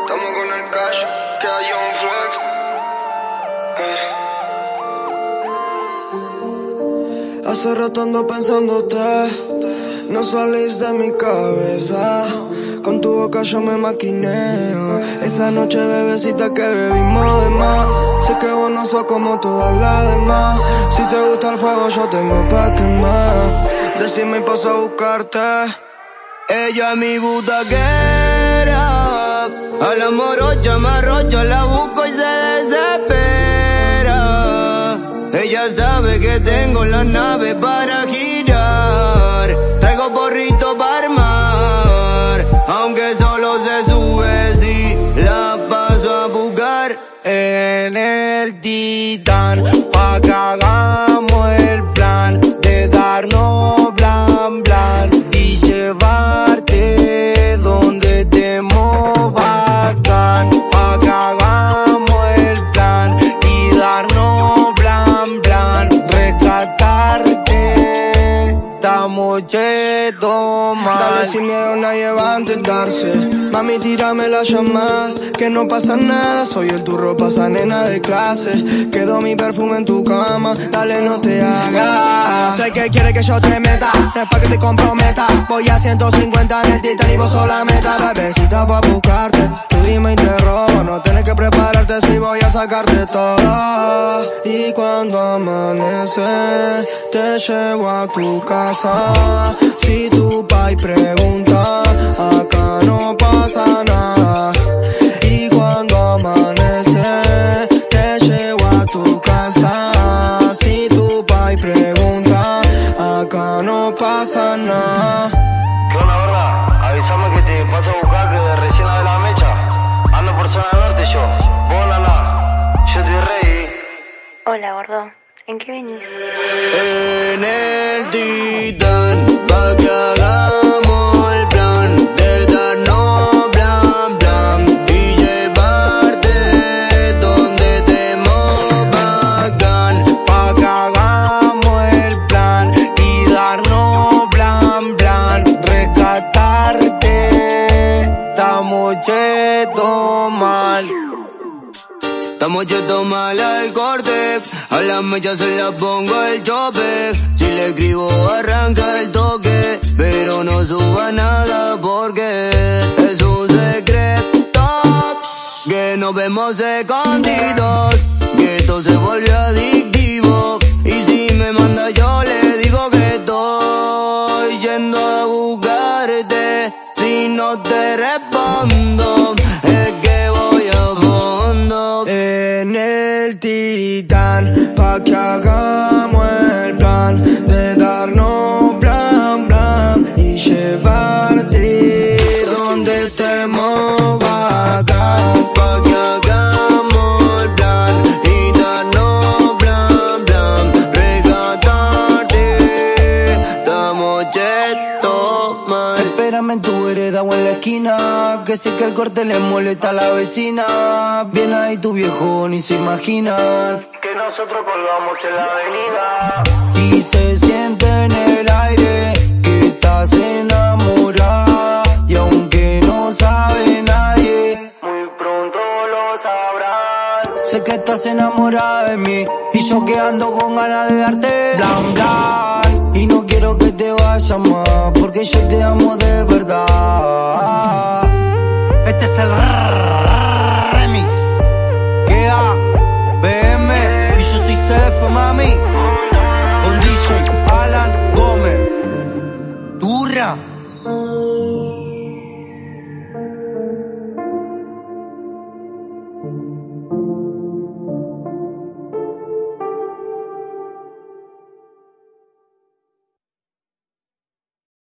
Estamos con el cash, que hay un flex. Eh. Hace rato ando pensándote, no salís de mi cabeza. Con tu boca yo me maquineo. Esa noche, bebecita, que bebimos de más. Sé que vos no sos como todas las demás. Si te gusta el fuego, yo tengo pa' quemar. Decime y paso a buscarte. Ella mi butaquera. A la morocha me arrocho, la busco y se desespera. Ella sabe que tengo la nave Dale sin miedo, nadie va a intentarse. Mami, tírame la llamada, que no pasa nada. Soy el turro, pasa nena de clase. Quedó mi perfume en tu cama, dale, no te hagas. Sé que quiere que yo te meta, no es pa' que te comprometa. Voy a 150 en el titán y vos sola meta. Bebecita pa' buscarte, tú dime y te robo. No tienes que prepararte si voy a sacarte todo. Y cuando amanece, te llevo a tu casa. Si tu pai pregunta, acá no pasa nada. Y cuando amanece, te llevo a tu casa. Si tu pai pregunta, acá no pasa nada. ¿Qué onda, verdad? Avísame que te paso a buscar que recién a la mecha. Ando por zona norte yo. Vos nada. Yo estoy ready. Hola, gordo. ¿En qué venís? En el titán, pa' que Estamos chetos mal. Estamos chetos mal al corte, a la mecha se la pongo el chope. Si le escribo arranca el toque, pero no suba nada porque es un secreto. Que nos vemos escondidos, que esto se volvió adictivo. Y si me manda titán, pa' que en tu vereda o en la esquina, que sé que el corte le molesta a la vecina. Viene ahí tu viejo, ni se imagina. Que nosotros colgamos en la avenida. Y se siente en el aire que estás enamorada. Y aunque no sabe nadie, Muy pronto lo sabrán. sé que estás enamorada de mí. Y yo que ando con ganas de darte blan blan. Y no quiero que te vayas más, porque yo te amo de verdad. Es